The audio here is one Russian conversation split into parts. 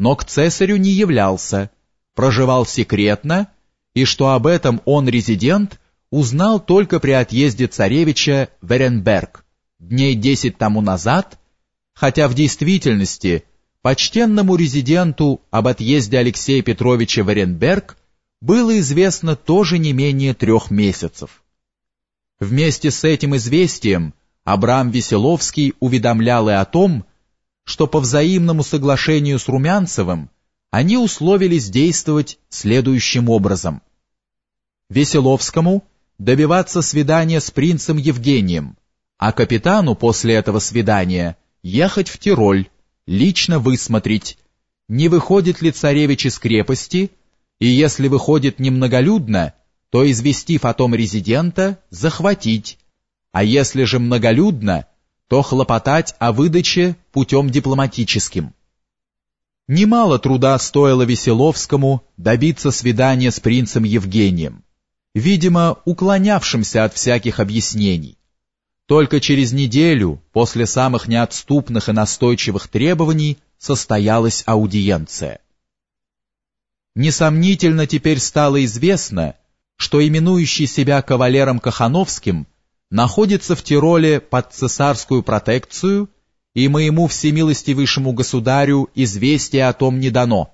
но к цесарю не являлся, проживал секретно, и что об этом он, резидент, узнал только при отъезде царевича в Эренберг дней десять тому назад, хотя в действительности почтенному резиденту об отъезде Алексея Петровича в Эренберг было известно тоже не менее трех месяцев. Вместе с этим известием Абрам Веселовский уведомлял и о том, что по взаимному соглашению с Румянцевым они условились действовать следующим образом. Веселовскому добиваться свидания с принцем Евгением, а капитану после этого свидания ехать в Тироль, лично высмотреть, не выходит ли царевич из крепости, и если выходит немноголюдно, то, известив о том резидента, захватить, а если же многолюдно, то хлопотать о выдаче путем дипломатическим. Немало труда стоило Веселовскому добиться свидания с принцем Евгением, видимо, уклонявшимся от всяких объяснений. Только через неделю, после самых неотступных и настойчивых требований, состоялась аудиенция. Несомнительно теперь стало известно, что именующий себя кавалером Кахановским находится в Тироле под цесарскую протекцию, и моему всемилостивейшему государю известие о том не дано.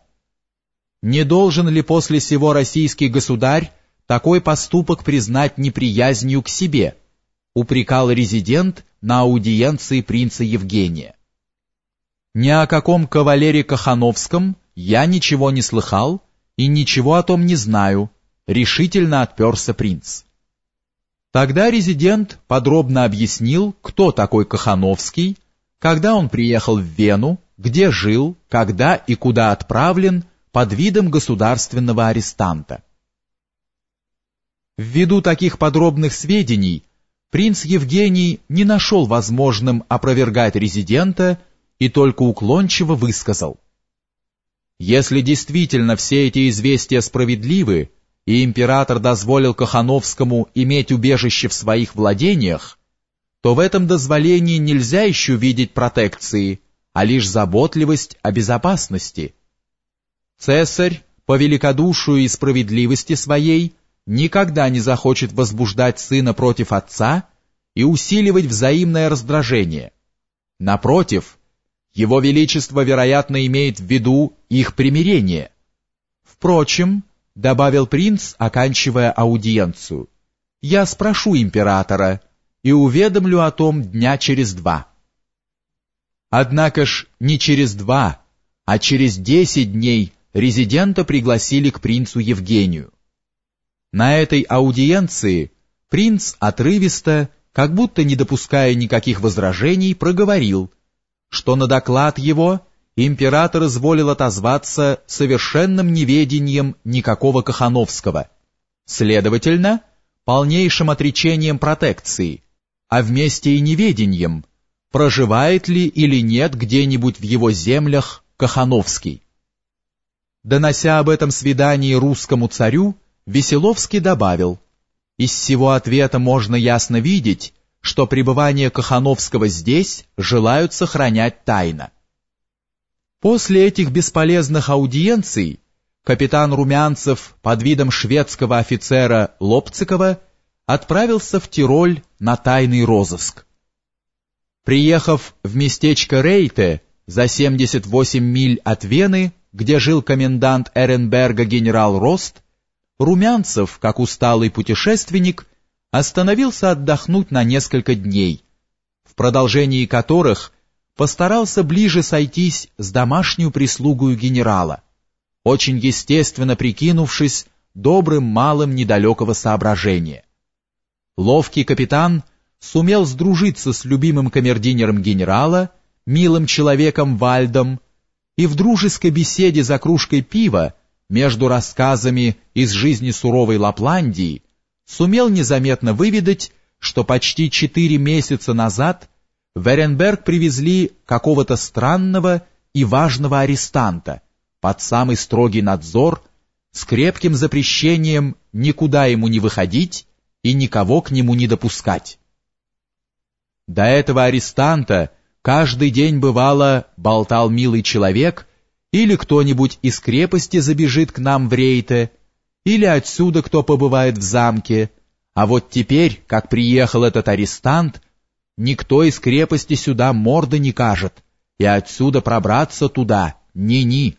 Не должен ли после сего российский государь такой поступок признать неприязнью к себе, упрекал резидент на аудиенции принца Евгения. Ни о каком кавалере Кахановском я ничего не слыхал и ничего о том не знаю, решительно отперся принц. Тогда резидент подробно объяснил, кто такой Кахановский, когда он приехал в Вену, где жил, когда и куда отправлен под видом государственного арестанта. Ввиду таких подробных сведений, принц Евгений не нашел возможным опровергать резидента и только уклончиво высказал. Если действительно все эти известия справедливы, и император дозволил Кахановскому иметь убежище в своих владениях, то в этом дозволении нельзя еще видеть протекции, а лишь заботливость о безопасности. Цесарь, по великодушию и справедливости своей, никогда не захочет возбуждать сына против отца и усиливать взаимное раздражение. Напротив, его Величество, вероятно, имеет в виду их примирение. Впрочем, добавил принц, оканчивая аудиенцию. «Я спрошу императора и уведомлю о том дня через два». Однако ж не через два, а через десять дней резидента пригласили к принцу Евгению. На этой аудиенции принц отрывисто, как будто не допуская никаких возражений, проговорил, что на доклад его император изволил отозваться совершенным неведением никакого Кахановского, следовательно, полнейшим отречением протекции, а вместе и неведением, проживает ли или нет где-нибудь в его землях Кахановский. Донося об этом свидании русскому царю, Веселовский добавил, «Из всего ответа можно ясно видеть, что пребывание Кахановского здесь желают сохранять тайно. После этих бесполезных аудиенций капитан Румянцев под видом шведского офицера Лобцикова отправился в Тироль на тайный розыск. Приехав в местечко Рейте за 78 миль от Вены, где жил комендант Эренберга генерал Рост, Румянцев, как усталый путешественник, остановился отдохнуть на несколько дней, в продолжении которых постарался ближе сойтись с домашнюю прислугою генерала, очень естественно прикинувшись добрым малым недалекого соображения. Ловкий капитан сумел сдружиться с любимым камердинером генерала, милым человеком Вальдом, и в дружеской беседе за кружкой пива между рассказами из жизни суровой Лапландии сумел незаметно выведать, что почти четыре месяца назад в Эренберг привезли какого-то странного и важного арестанта под самый строгий надзор с крепким запрещением никуда ему не выходить и никого к нему не допускать. До этого арестанта каждый день бывало болтал милый человек или кто-нибудь из крепости забежит к нам в рейте, или отсюда кто побывает в замке, а вот теперь, как приехал этот арестант, никто из крепости сюда морды не кажет, и отсюда пробраться туда ни-ни.